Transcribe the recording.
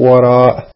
وراء